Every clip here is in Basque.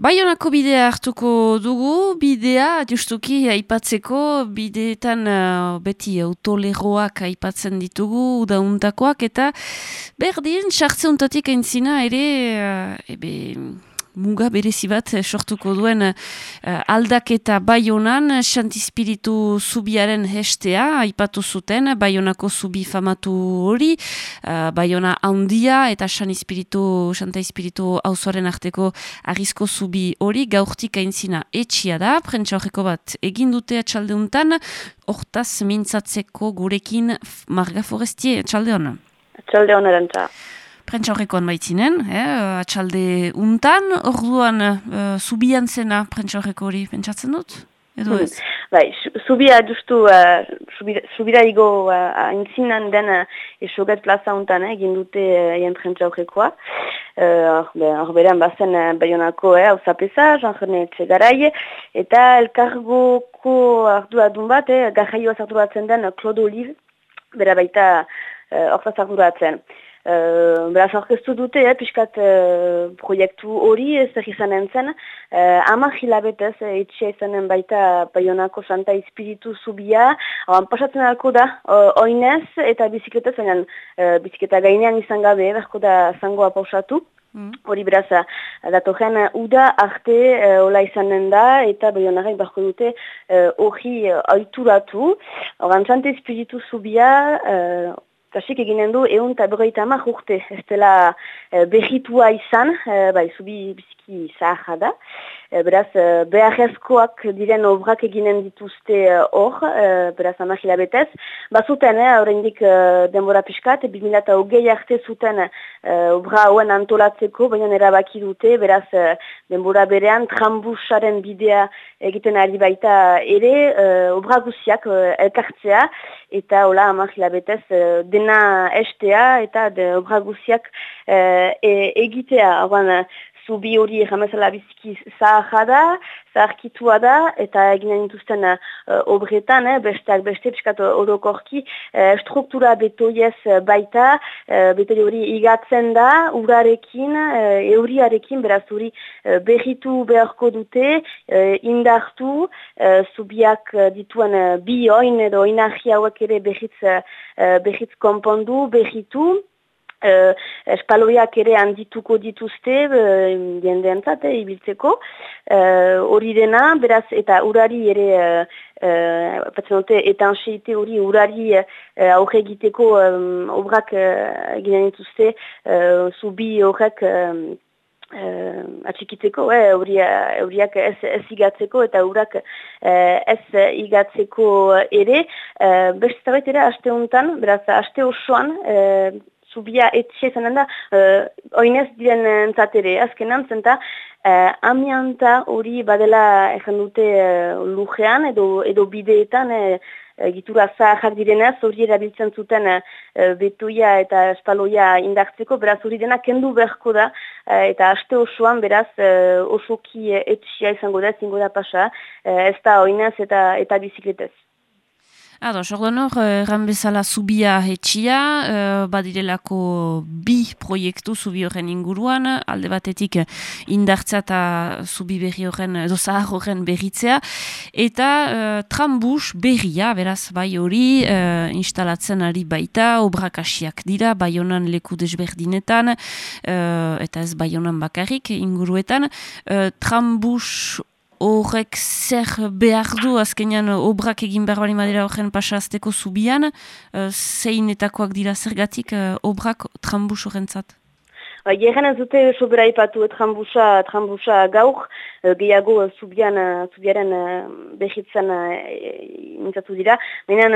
Baionako bidea hartuko dugu, bidea justuki aipatzeko, bideetan uh, beti autoleroak aipatzen ditugu, udauntakoak, eta berdin, sartze untatik aintzina ere, uh, ebe, muga berezi bat eh, sortuko duen uh, aldaketa baionan, Santispiritu zubiaren hestea, aipatu zuten, baionako zubi famatu hori, uh, baiona handia eta Santispiritu, Santispiritu auzoaren arteko arrizko zubi hori, gaurtik aintzina etxia da, prentsa horreko bat egindute atxaldeuntan, hortaz mintzatzeko gurekin Marga Forestie, atxalde hona. Atxalde hona rentza. Prentsa horrekoan baitzinen, eh, atxalde untan, orduan uh, zubian zena prentsa horreko hori pentsatzen dut? Edo ez? Hmm. Bai, zubia justu, uh, zubira igo uh, aintzinan den uh, esoget plaza untan eh, egin dute uh, prentsa horrekoa. Hor uh, berean bazen uh, baionako hau eh, zapesa, janjene txegarai, eta elkargoko ardua dun bat, eh, garraioa zarturatzen den Claude Olive, bera baita uh, arduratzen. Uh, beraz, orkestu dute, eh, piskat uh, proiektu hori ez izan entzen. Uh, ama hilabetez, uh, etxia izanen baita Bayonako Santa Espiritu zubia. Hauan, pasatzen alko da, uh, oinez eta bizikletaz, baina uh, bizikleta gainean izan gabe, berko da zangoa pausatu. Mm. Hori beraz, datorren uda arte uh, ola izanen da eta Bayonaren barko dute hori uh, aituratu. Horan, Santa Espiritu zubia... Uh, Kasik eginen du egun eta berroita amak urte, ez dela e, behitua izan, e, bai, zubi biziki zaharra da. E, beraz, e, beharrezkoak diren obrak eginen dituzte hor, e, beraz, amak hilabetez. Ba zuten, eh, horrendik e, denbora piskat, 2000 hogei arte zuten e, obra hauen antolatzeko, baina erabaki dute, beraz, e, denbora berean, trambusaren bidea egiten ari baita ere, e, obra guziak e, elkartzea, eta hola amak hilabetez, e, dena estea eta de obra guziak eh, e, egitea. Oran, zubi hori jamezala biziki zaharra da, zaharkitua da, eta eginen dituzten uh, obretan, eh, besteak beste, piskat orokorki, uh, struktura betoiez baita, uh, betoi hori igatzen da, urarekin, uh, euriarekin, beraz hori uh, berritu beharko dute, uh, indartu, uh, zubiak dituen uh, bi oin edo inarri hauek ere berriz, uh, berriz konpondu, berritu, Uh, espaloiak ere handituko dituzte uh, jendeentzat eh, ibiltzeko. Hori uh, dena beraz eta urari ere uh, uh, etan seite hori urari uh, aurre egiteko um, obrak uh, ginen dituzte uh, zubi horrek um, uh, atxikiteko euriak ez, ez igatzeko eta urak uh, ez igatzeko ere. Uh, beste ere aste honetan beraz aste osoan zubia etxe zanen da, uh, oinez diren entzatere, azkenan zenta, uh, amianta hori badela egin dute uh, lujean edo, edo bideetan, uh, gitura zahar direnez, hori erabiltzen zuten uh, betoia eta espaloia indartzeko, beraz hori dena kendu beharko da, eta aste osoan beraz uh, osoki etxia izango da, zingo da pasa, uh, ez da oinez eta, eta bizikletez. Ado, sordan hor, erran bezala zubia etxia, uh, badirelako bi proiektu zubi horren inguruan, alde batetik indartza eta zubi berri horren, edo zahar horren berritzea, eta uh, trambus berria, beraz, bai hori, uh, instalatzen ari baita, obrakasiak dira, bai honan leku desberdinetan, uh, eta ez bai honan bakarrik inguruetan, uh, trambus horrek zer behar du azkenean obrak egin behar bali madera horren pasazteko zubian, uh, zeinetakoak dira zergatik uh, obrak trambus horrentzat? Ba, Geren ez dute sobera ipatu trambusa, trambusa gaur, uh, gehiago uh, zubian, uh, zubiaren behitzen mintzatu dira. Baina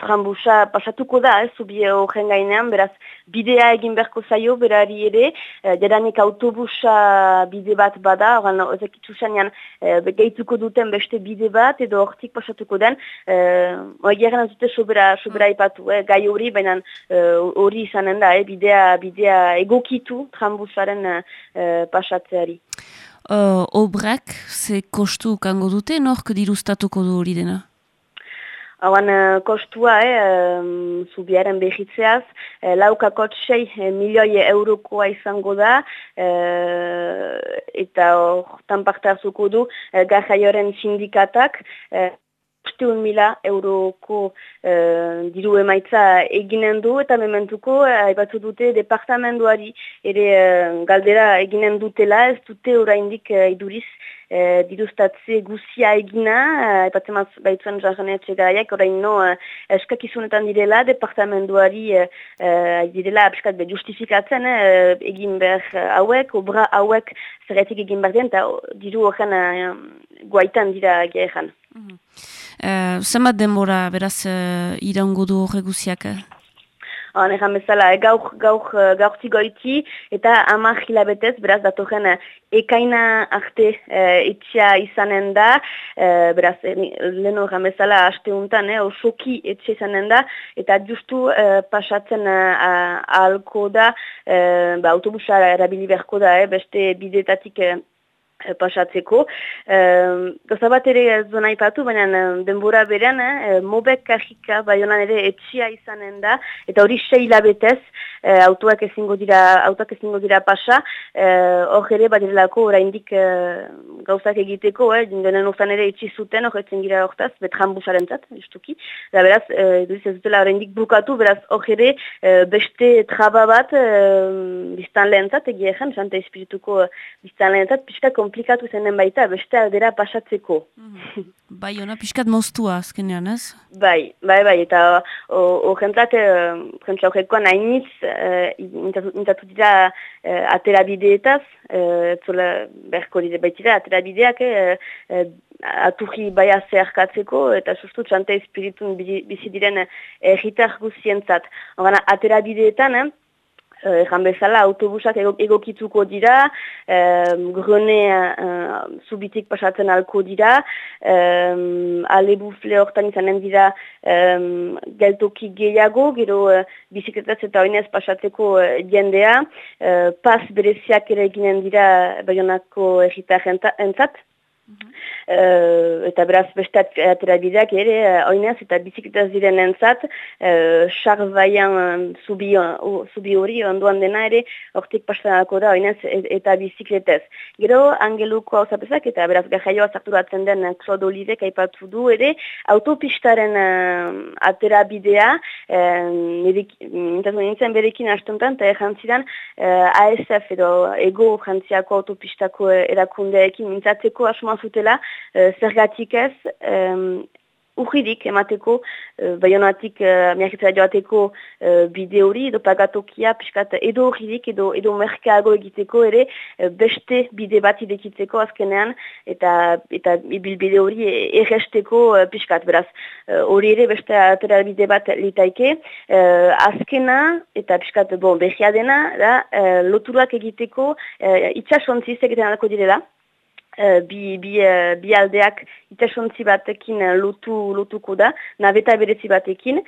trambusa pasatuko da, eh, zubi horren gainean, beraz bidea egin berko zaio, berari ere, jadanik autobusa bide bat bada, oran ozakitzu zanean gehituko duten beste bide bat, edo hortik pasatuko den, uh, Geren ez dute sobera, sobera ipatu, eh, gai hori, baina hori izanen da, eh, bidea, bidea egoki egokitu trambusaren uh, pasatzeari. Uh, obrak, ze kostu kango dute, nork dirustatuko du hori dena? Hauan uh, kostua, eh, um, zubiaren behitzeaz, uh, laukakot sei uh, milioi eurokoa izango da, uh, eta hortan parte hartuko du uh, garraioaren sindikatak, uh, Usteun mila euroko diru emaitza eginen du eta mementuko haibatu dute departamentuari ere galdera eginen dutela ez dute oraindik uh, iduriz e, diruztatze guzia egina, epatzen maz baitzuen jarraneatxe garaiak, orain no, e, eskakizunetan direla, departamentuari e, direla apeskat be justifikatzen egin behar hauek, obra hauek zerretik egin behar den, eta diru horren e, guaitan dira geheran. Uh, Zenbat denbora beraz uh, iraungo du horreguziak? Han egan bezala, eh, gauk, gauk, eh, gauk eta ama hilabetez, beraz, datorren eh, ekaina arte etxea izanen da, beraz, lehen egan bezala, untan, eh, osoki etxe izanen da, eta justu pasatzen ahalko da, ba, autobusa erabili beharko da, beste bidetatik Eh, pasatzeko. E, Goza bat ere zona ipatu, baina denbora berean, e, mobek kajika baionan ere etxia izanen da, eta hori sei labetez e, autoak ezingo dira, autoak ezingo dira pasa, hor e, ere badirelako oraindik e, gauzak egiteko, eh, denen urtan ere etxi zuten, hor etzen gira hortaz, betran busaren zat, justuki. Da beraz, e, ez dutela oraindik bukatu, beraz hor ere beste traba bat e, biztan lehen zat, egia egen, jante espirituko biztan lehen zat, pixka komplikatu zenen baita, beste aldera pasatzeko. Mm. bai, ona pixkat moztua azkenean, ez? Bai, bai, bai, eta horrentzat, jentsa horrekoan hainitz, intatu dira uh, atera bideetaz, uh, berko dira baitira, atera bideak, uh, aturri baia zeharkatzeko, eta sustu txante espiritun bizi diren erritar guzientzat. Horrena, atera bideetan, eh? Egan bezala, autobusak egokituko dira, um, grone uh, zubitik pasatzen alko dira, um, ale bufle hortan izanen dira um, geltoki gehiago, gero uh, bizikletaz eta oinez pasatzeko uh, jendea, uh, pas bereziak ere eginen dira baionako egitar entzat. Uh, eta beraz beste atera bideak ere, uh, oinez eta bizikletaz diren entzat, uh, baian zubi, uh, zubi hori onduan dena ere, hortik pasanako da oinez eta bizikletez. Gero, angeluko hau zapezak eta beraz gajaioa zarturatzen den Claude Olive kaipatu du ere, autopistaren uh, atera bidea, uh, nintzen berekin astuntan, eta erantzidan uh, ASF edo ego frantziako autopistako erakundeekin mintzatzeko asmoan zutela, uh, zergatik ez, um, urridik emateko, uh, baionatik uh, miakitzera joateko uh, bide hori, edo pagatokia, piskat, edo urridik, edo, edo merkeago egiteko ere, beste bide bat idekitzeko azkenean, eta eta bide hori erresteko uh, piskat, beraz, hori ere beste atera bide bat litaike, uh, azkena, eta piskat, bon, behia dena, da, uh, loturak egiteko, uh, itxasontziz egiten alako direla, Eh, bi, bi, uh, bi aldeak itasontzi batekin lotu, lotuko da, nabeta berezi batekin.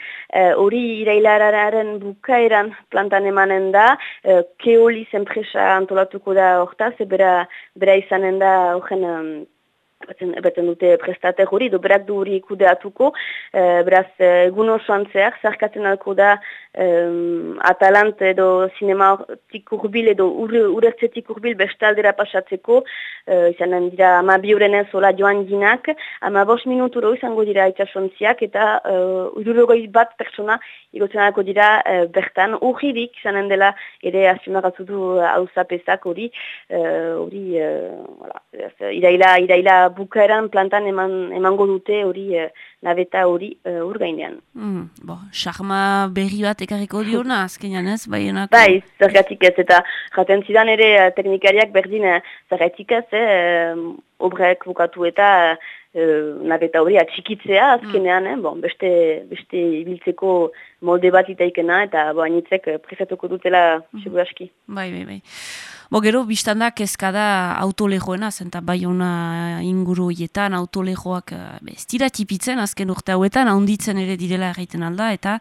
Hori uh, irailararen bukaeran plantan emanen da, uh, keoli zenpresa antolatuko da hortaz, bera, bera izanen da horren batzen, batzen dute prestatek hori, do berak du hori ikudeatuko, e, beraz, egun osoan zehar, zarkatzen alko da um, Atalant edo sinematik urbil edo urertzetik urbil bestaldera pasatzeko, uh, izanen dira ama biurenez hola joan ginak, ama bos minuturo izango dira itxasontziak, eta uh, bat persona igotzen alko dira uh, bertan, urririk izanen dela ere azimagatu du hau zapezak hori, hori, uh, iraila, iraila bukaeran plantan eman, emango dute hori e, nabeta hori e, urgainean. Mm, bo, charma berri bat ekarriko diona, azkenean ez, bai enako? Bai, zergatik ez, eta jaten zidan ere eh, teknikariak berdin zergatik ez, eh, obrek bukatu eta e, nabeta hori atxikitzea azkenean, mm. bon, beste, beste ibiltzeko molde bat itaikena, eta bo, anitzek prefetuko dutela mm. seguraski. Bai, bai, bai. Bo gero, biztanda kezkada autolejoena, zenta bai ona inguru hietan autolejoak eh, ez dira tipitzen azken urte hauetan, haunditzen ere direla erraiten alda, eta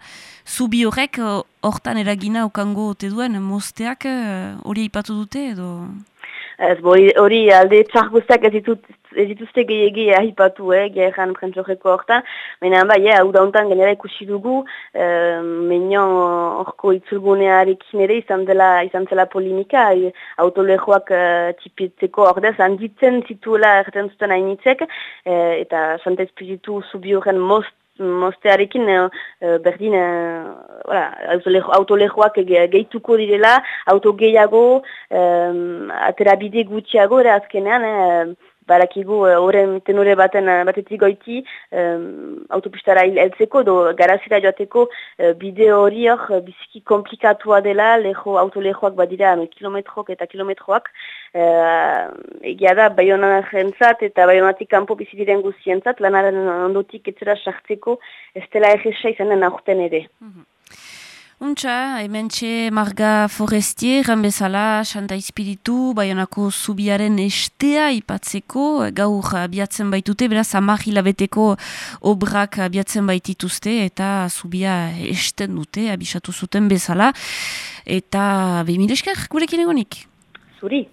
zubi horrek eh, hortan eragina okango ote duen, mozteak eh, hori ipatu dute edo... Ez, hori alde txar guztiak ez ditut ez dituzte gehiagi ahipatu, eh, gehan prentzoreko hortan, baina bai, eh, hau dauntan genera ikusi dugu, eh, menion horko itzulgunearekin ere izan dela, izan zela polimika, e, autolejoak uh, tipitzeko ordez handitzen zituela erten zuten hainitzek, eh, eta santa espiritu zubi horren most mostearekin uh, berdin uh, autolejoak gehituko direla, auto gehiago, um, aterabide gutxiago, ere azkenean, eh, barakigu horren uh, tenore baten uh, batetik goiti um, autopistara heltzeko do garazira joateko uh, bide hori hor biziki komplikatua dela leho, autolejoak badira um, kilometrok eta kilometroak uh, egia da baiona jentzat eta baionatik kanpo bizidiren guzientzat lanaren ondotik etzera sartzeko ez dela egesa izanen aurten ere. Mm Untxa, hemen txe marga forestier, bezala, xanta espiritu, baionako zubiaren estea ipatzeko, gaur abiatzen baitute, beraz, amak hilabeteko obrak abiatzen baitituzte, eta zubia esten dute, abisatu zuten bezala, eta behimideskar, gurekin egonik? Zuri.